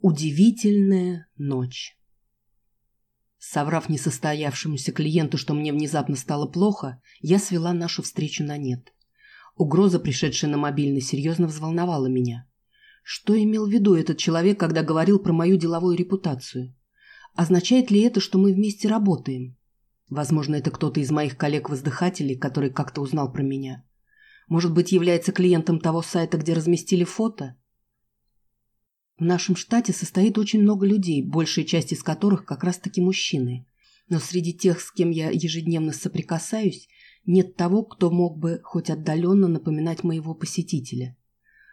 Удивительная ночь. Соврав несостоявшемуся клиенту, что мне внезапно стало плохо, я свела нашу встречу на нет. Угроза, пришедшая на мобильный, серьезно взволновала меня. Что имел в виду этот человек, когда говорил про мою деловую репутацию? Означает ли это, что мы вместе работаем? Возможно, это кто-то из моих коллег-воздыхателей, который как-то узнал про меня. Может быть, является клиентом того сайта, где разместили фото? В нашем штате состоит очень много людей, большая часть из которых как раз-таки мужчины. Но среди тех, с кем я ежедневно соприкасаюсь, нет того, кто мог бы хоть отдаленно напоминать моего посетителя.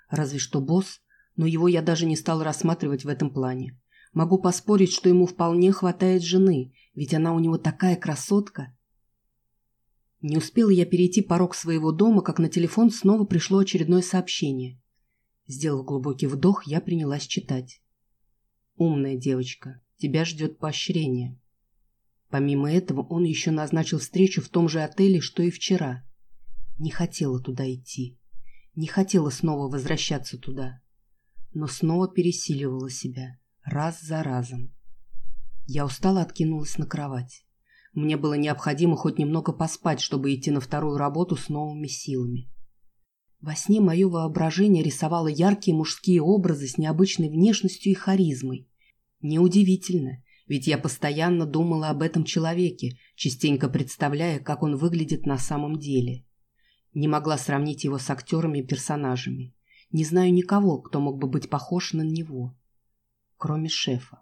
Разве что босс, но его я даже не стал рассматривать в этом плане. Могу поспорить, что ему вполне хватает жены, ведь она у него такая красотка. Не успела я перейти порог своего дома, как на телефон снова пришло очередное сообщение. Сделав глубокий вдох, я принялась читать. «Умная девочка, тебя ждет поощрение». Помимо этого, он еще назначил встречу в том же отеле, что и вчера. Не хотела туда идти. Не хотела снова возвращаться туда. Но снова пересиливала себя, раз за разом. Я устало откинулась на кровать. Мне было необходимо хоть немного поспать, чтобы идти на вторую работу с новыми силами. Во сне мое воображение рисовало яркие мужские образы с необычной внешностью и харизмой. Неудивительно, ведь я постоянно думала об этом человеке, частенько представляя, как он выглядит на самом деле. Не могла сравнить его с актерами и персонажами. Не знаю никого, кто мог бы быть похож на него. Кроме шефа.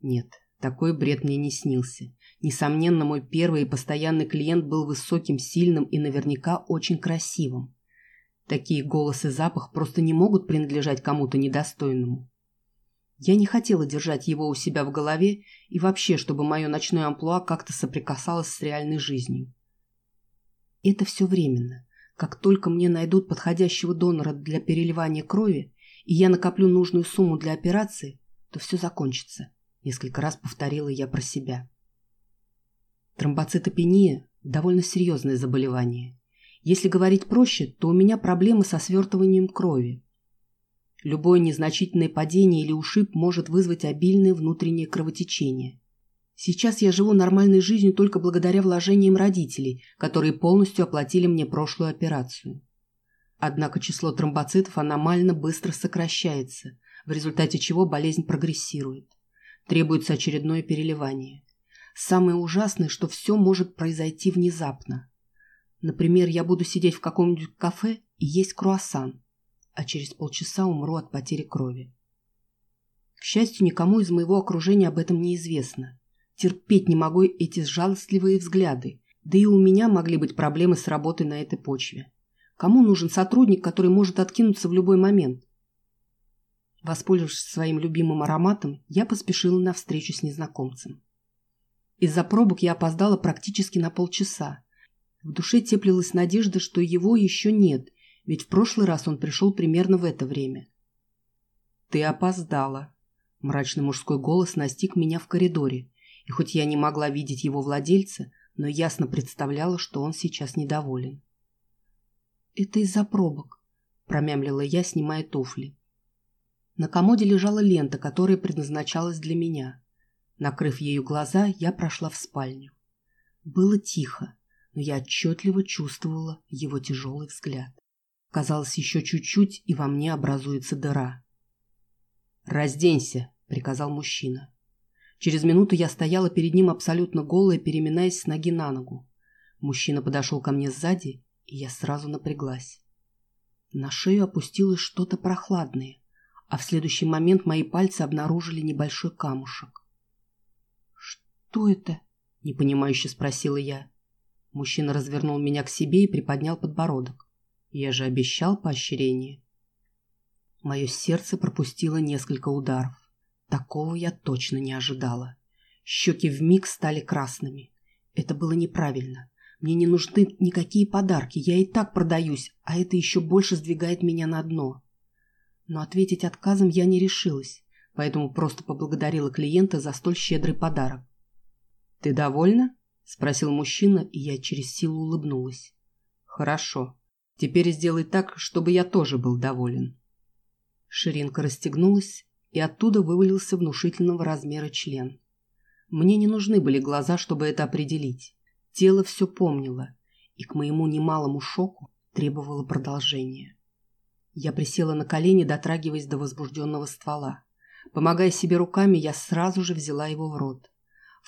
Нет, такой бред мне не снился. Несомненно, мой первый и постоянный клиент был высоким, сильным и наверняка очень красивым. Такие голос и запах просто не могут принадлежать кому-то недостойному. Я не хотела держать его у себя в голове и вообще, чтобы мое ночное амплуа как-то соприкасалось с реальной жизнью. Это все временно. Как только мне найдут подходящего донора для переливания крови, и я накоплю нужную сумму для операции, то все закончится. Несколько раз повторила я про себя. Тромбоцитопения – довольно серьезное заболевание. Если говорить проще, то у меня проблемы со свертыванием крови. Любое незначительное падение или ушиб может вызвать обильное внутреннее кровотечение. Сейчас я живу нормальной жизнью только благодаря вложениям родителей, которые полностью оплатили мне прошлую операцию. Однако число тромбоцитов аномально быстро сокращается, в результате чего болезнь прогрессирует. Требуется очередное переливание. Самое ужасное, что все может произойти внезапно. Например, я буду сидеть в каком-нибудь кафе и есть круассан, а через полчаса умру от потери крови. К счастью, никому из моего окружения об этом не известно. Терпеть не могу эти жалостливые взгляды, да и у меня могли быть проблемы с работой на этой почве. Кому нужен сотрудник, который может откинуться в любой момент? Воспользовавшись своим любимым ароматом, я поспешила на встречу с незнакомцем. Из-за пробок я опоздала практически на полчаса, в душе теплилась надежда, что его еще нет, ведь в прошлый раз он пришел примерно в это время. «Ты опоздала», — мрачный мужской голос настиг меня в коридоре, и хоть я не могла видеть его владельца, но ясно представляла, что он сейчас недоволен. «Это из-за пробок», — промямлила я, снимая туфли. На комоде лежала лента, которая предназначалась для меня. Накрыв ею глаза, я прошла в спальню. Было тихо но я отчетливо чувствовала его тяжелый взгляд. Казалось, еще чуть-чуть, и во мне образуется дыра. «Разденься», — приказал мужчина. Через минуту я стояла перед ним абсолютно голая, переминаясь с ноги на ногу. Мужчина подошел ко мне сзади, и я сразу напряглась. На шею опустилось что-то прохладное, а в следующий момент мои пальцы обнаружили небольшой камушек. «Что это?» — непонимающе спросила я. Мужчина развернул меня к себе и приподнял подбородок. Я же обещал поощрение. Мое сердце пропустило несколько ударов. Такого я точно не ожидала. Щеки вмиг стали красными. Это было неправильно. Мне не нужны никакие подарки, я и так продаюсь, а это еще больше сдвигает меня на дно. Но ответить отказом я не решилась, поэтому просто поблагодарила клиента за столь щедрый подарок. «Ты довольна?» — спросил мужчина, и я через силу улыбнулась. «Хорошо. Теперь сделай так, чтобы я тоже был доволен». Ширинка расстегнулась, и оттуда вывалился внушительного размера член. Мне не нужны были глаза, чтобы это определить. Тело все помнило, и к моему немалому шоку требовало продолжения. Я присела на колени, дотрагиваясь до возбужденного ствола. Помогая себе руками, я сразу же взяла его в рот.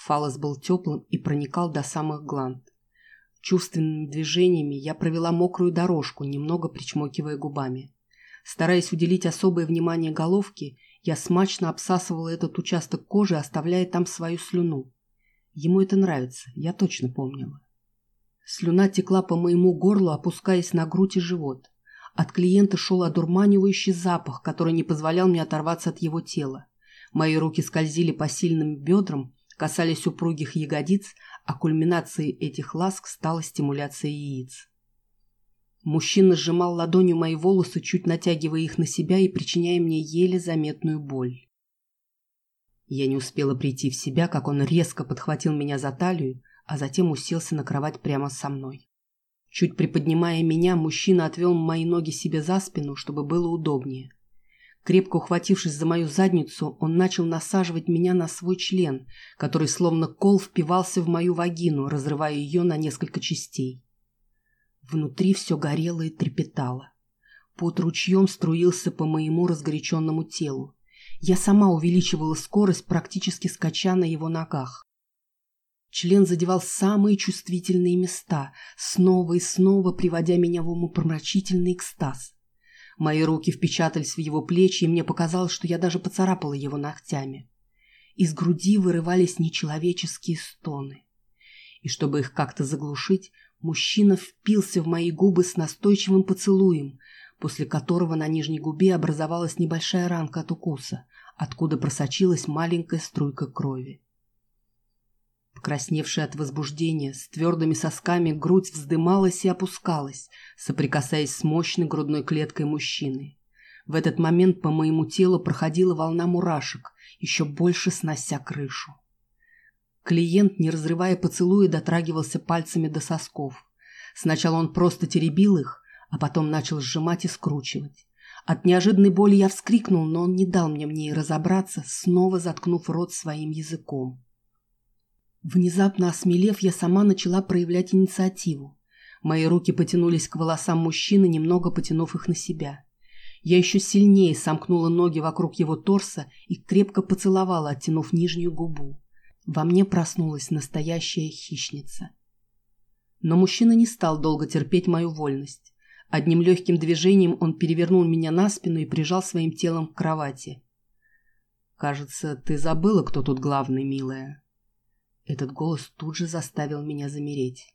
Фалос был теплым и проникал до самых гланд. Чувственными движениями я провела мокрую дорожку, немного причмокивая губами. Стараясь уделить особое внимание головке, я смачно обсасывала этот участок кожи, оставляя там свою слюну. Ему это нравится, я точно помнила. Слюна текла по моему горлу, опускаясь на грудь и живот. От клиента шел одурманивающий запах, который не позволял мне оторваться от его тела. Мои руки скользили по сильным бедрам, касались упругих ягодиц, а кульминацией этих ласк стала стимуляция яиц. Мужчина сжимал ладонью мои волосы, чуть натягивая их на себя и причиняя мне еле заметную боль. Я не успела прийти в себя, как он резко подхватил меня за талию, а затем уселся на кровать прямо со мной. Чуть приподнимая меня, мужчина отвел мои ноги себе за спину, чтобы было удобнее. Крепко ухватившись за мою задницу, он начал насаживать меня на свой член, который словно кол впивался в мою вагину, разрывая ее на несколько частей. Внутри все горело и трепетало. Пот ручьем струился по моему разгоряченному телу. Я сама увеличивала скорость, практически скача на его ногах. Член задевал самые чувствительные места, снова и снова приводя меня в умопромрачительный экстаз. Мои руки впечатались в его плечи, и мне показалось, что я даже поцарапала его ногтями. Из груди вырывались нечеловеческие стоны. И чтобы их как-то заглушить, мужчина впился в мои губы с настойчивым поцелуем, после которого на нижней губе образовалась небольшая ранка от укуса, откуда просочилась маленькая струйка крови. Покрасневшая от возбуждения, с твердыми сосками грудь вздымалась и опускалась, соприкасаясь с мощной грудной клеткой мужчины. В этот момент по моему телу проходила волна мурашек, еще больше снося крышу. Клиент, не разрывая поцелуя, дотрагивался пальцами до сосков. Сначала он просто теребил их, а потом начал сжимать и скручивать. От неожиданной боли я вскрикнул, но он не дал мне в ней разобраться, снова заткнув рот своим языком. Внезапно осмелев, я сама начала проявлять инициативу. Мои руки потянулись к волосам мужчины, немного потянув их на себя. Я еще сильнее сомкнула ноги вокруг его торса и крепко поцеловала, оттянув нижнюю губу. Во мне проснулась настоящая хищница. Но мужчина не стал долго терпеть мою вольность. Одним легким движением он перевернул меня на спину и прижал своим телом к кровати. «Кажется, ты забыла, кто тут главный, милая». Этот голос тут же заставил меня замереть.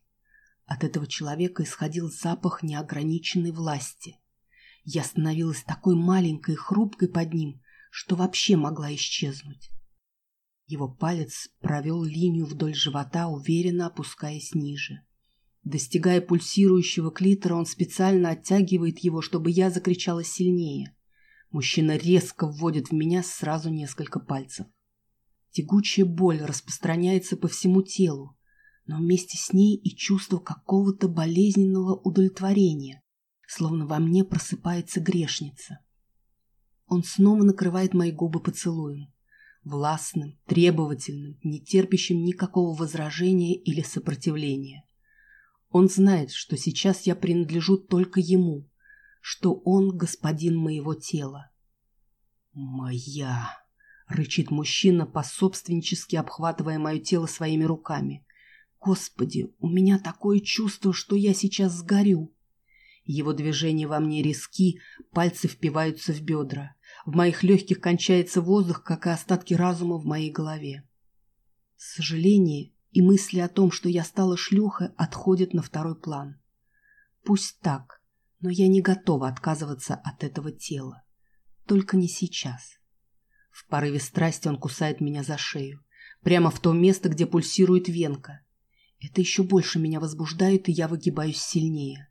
От этого человека исходил запах неограниченной власти. Я становилась такой маленькой и хрупкой под ним, что вообще могла исчезнуть. Его палец провел линию вдоль живота, уверенно опускаясь ниже. Достигая пульсирующего клитора, он специально оттягивает его, чтобы я закричала сильнее. Мужчина резко вводит в меня сразу несколько пальцев. Тягучая боль распространяется по всему телу, но вместе с ней и чувство какого-то болезненного удовлетворения, словно во мне просыпается грешница. Он снова накрывает мои губы поцелуем, властным, требовательным, не терпящим никакого возражения или сопротивления. Он знает, что сейчас я принадлежу только ему, что он господин моего тела. «Моя!» — рычит мужчина, пособственнически обхватывая мое тело своими руками. «Господи, у меня такое чувство, что я сейчас сгорю!» Его движения во мне резки, пальцы впиваются в бедра. В моих легких кончается воздух, как и остатки разума в моей голове. Сожаление и мысли о том, что я стала шлюхой, отходят на второй план. Пусть так, но я не готова отказываться от этого тела. Только не сейчас. В порыве страсти он кусает меня за шею, прямо в то место, где пульсирует венка. Это еще больше меня возбуждает, и я выгибаюсь сильнее.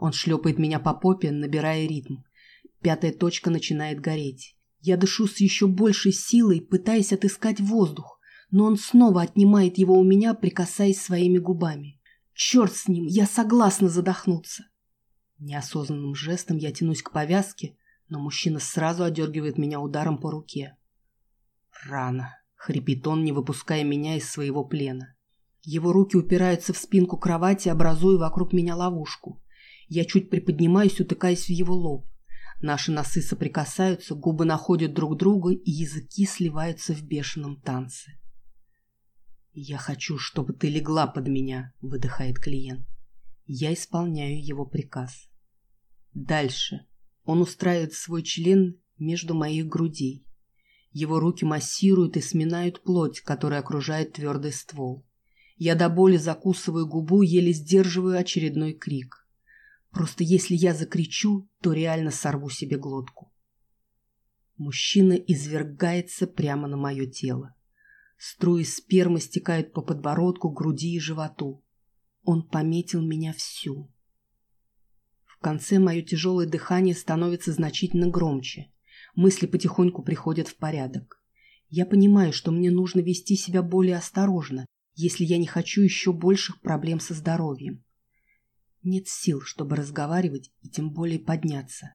Он шлепает меня по попе, набирая ритм. Пятая точка начинает гореть. Я дышу с еще большей силой, пытаясь отыскать воздух, но он снова отнимает его у меня, прикасаясь своими губами. Черт с ним, я согласна задохнуться. Неосознанным жестом я тянусь к повязке, но мужчина сразу одергивает меня ударом по руке. Рано. Хрипит он, не выпуская меня из своего плена. Его руки упираются в спинку кровати, образуя вокруг меня ловушку. Я чуть приподнимаюсь, утыкаясь в его лоб. Наши носы соприкасаются, губы находят друг друга, и языки сливаются в бешеном танце. «Я хочу, чтобы ты легла под меня», — выдыхает клиент. Я исполняю его приказ. Дальше. Он устраивает свой член между моих грудей. Его руки массируют и сминают плоть, которая окружает твердый ствол. Я до боли закусываю губу, еле сдерживаю очередной крик. Просто если я закричу, то реально сорву себе глотку. Мужчина извергается прямо на мое тело. Струи спермы стекают по подбородку, груди и животу. Он пометил меня всю. В конце мое тяжелое дыхание становится значительно громче. Мысли потихоньку приходят в порядок. Я понимаю, что мне нужно вести себя более осторожно, если я не хочу еще больших проблем со здоровьем. Нет сил, чтобы разговаривать и тем более подняться.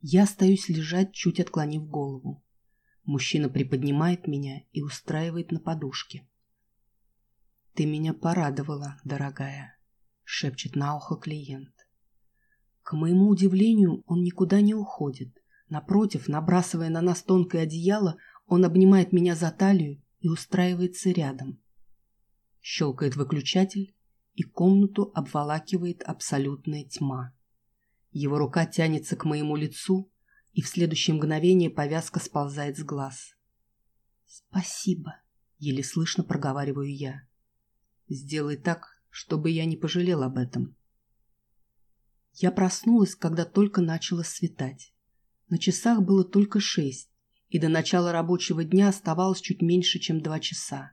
Я остаюсь лежать, чуть отклонив голову. Мужчина приподнимает меня и устраивает на подушке. «Ты меня порадовала, дорогая», — шепчет на ухо клиент. К моему удивлению, он никуда не уходит. Напротив, набрасывая на нас тонкое одеяло, он обнимает меня за талию и устраивается рядом. Щелкает выключатель, и комнату обволакивает абсолютная тьма. Его рука тянется к моему лицу, и в следующее мгновение повязка сползает с глаз. «Спасибо», — еле слышно проговариваю я. Сделай так, чтобы я не пожалел об этом. Я проснулась, когда только начало светать. На часах было только шесть, и до начала рабочего дня оставалось чуть меньше, чем два часа.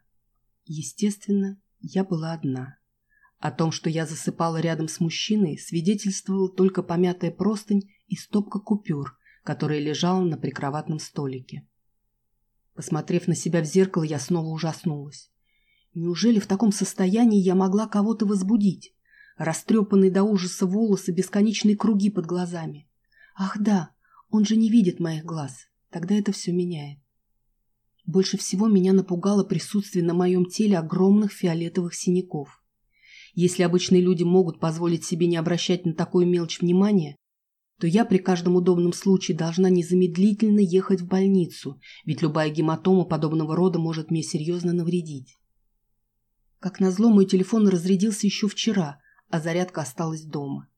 Естественно, я была одна. О том, что я засыпала рядом с мужчиной, свидетельствовала только помятая простынь и стопка купюр, которая лежала на прикроватном столике. Посмотрев на себя в зеркало, я снова ужаснулась. Неужели в таком состоянии я могла кого-то возбудить? Растрепанные до ужаса волосы, бесконечные круги под глазами. Ах да, он же не видит моих глаз. Тогда это все меняет. Больше всего меня напугало присутствие на моем теле огромных фиолетовых синяков. Если обычные люди могут позволить себе не обращать на такую мелочь внимания, то я при каждом удобном случае должна незамедлительно ехать в больницу, ведь любая гематома подобного рода может мне серьезно навредить. Как назло, мой телефон разрядился еще вчера, а зарядка осталась дома.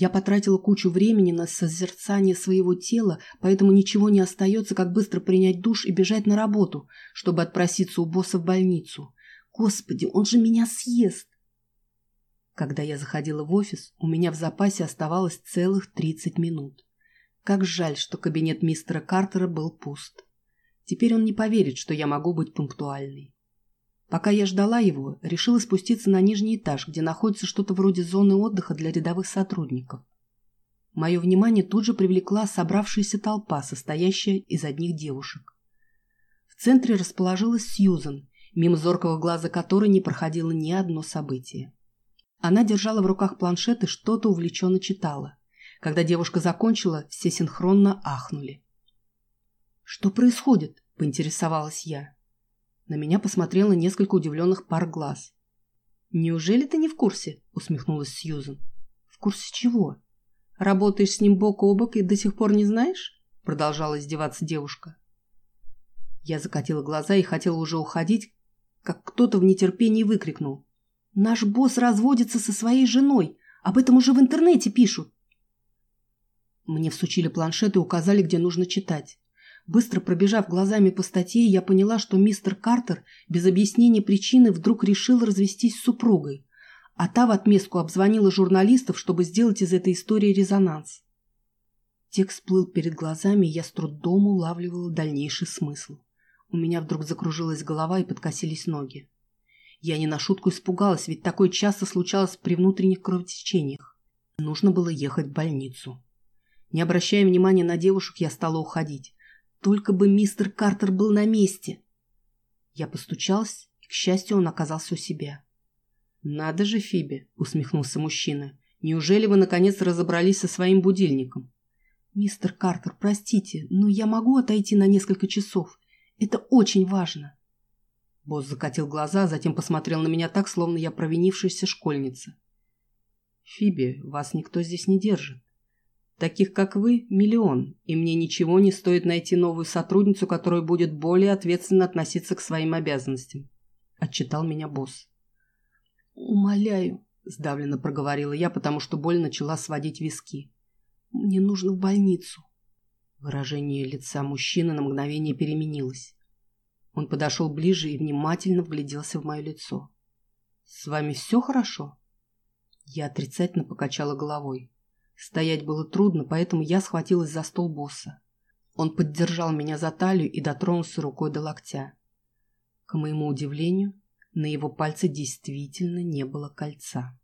Я потратила кучу времени на созерцание своего тела, поэтому ничего не остается, как быстро принять душ и бежать на работу, чтобы отпроситься у босса в больницу. Господи, он же меня съест! Когда я заходила в офис, у меня в запасе оставалось целых 30 минут. Как жаль, что кабинет мистера Картера был пуст. Теперь он не поверит, что я могу быть пунктуальной. Пока я ждала его, решила спуститься на нижний этаж, где находится что-то вроде зоны отдыха для рядовых сотрудников. Мое внимание тут же привлекла собравшаяся толпа, состоящая из одних девушек. В центре расположилась Сьюзен, мимо зоркого глаза которой не проходило ни одно событие. Она держала в руках планшет и что-то увлеченно читала. Когда девушка закончила, все синхронно ахнули. «Что происходит?» – поинтересовалась я. На меня посмотрело несколько удивленных пар глаз. «Неужели ты не в курсе?» – усмехнулась Сьюзен. «В курсе чего? Работаешь с ним бок о бок и до сих пор не знаешь?» – продолжала издеваться девушка. Я закатила глаза и хотела уже уходить, как кто-то в нетерпении выкрикнул. «Наш босс разводится со своей женой! Об этом уже в интернете пишут!» Мне всучили планшет и указали, где нужно читать. Быстро пробежав глазами по статье, я поняла, что мистер Картер без объяснения причины вдруг решил развестись с супругой, а та в отместку обзвонила журналистов, чтобы сделать из этой истории резонанс. Текст плыл перед глазами, и я с трудом улавливала дальнейший смысл. У меня вдруг закружилась голова и подкосились ноги. Я не на шутку испугалась, ведь такое часто случалось при внутренних кровотечениях. Нужно было ехать в больницу. Не обращая внимания на девушек, я стала уходить. Только бы мистер Картер был на месте. Я постучалась, и, к счастью, он оказался у себя. «Надо же, Фиби!» — усмехнулся мужчина. «Неужели вы, наконец, разобрались со своим будильником?» «Мистер Картер, простите, но я могу отойти на несколько часов. Это очень важно. Босс закатил глаза, затем посмотрел на меня так, словно я провинившаяся школьница. «Фиби, вас никто здесь не держит. Таких, как вы, миллион, и мне ничего не стоит найти новую сотрудницу, которая будет более ответственно относиться к своим обязанностям», — отчитал меня босс. «Умоляю», — сдавленно проговорила я, потому что боль начала сводить виски. «Мне нужно в больницу». Выражение лица мужчины на мгновение переменилось. Он подошел ближе и внимательно вгляделся в мое лицо. «С вами все хорошо?» Я отрицательно покачала головой. Стоять было трудно, поэтому я схватилась за стол босса. Он поддержал меня за талию и дотронулся рукой до локтя. К моему удивлению, на его пальце действительно не было кольца.